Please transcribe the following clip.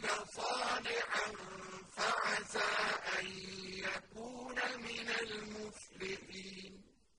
عَمِلَ صَالِحًا فَعَسَىٰ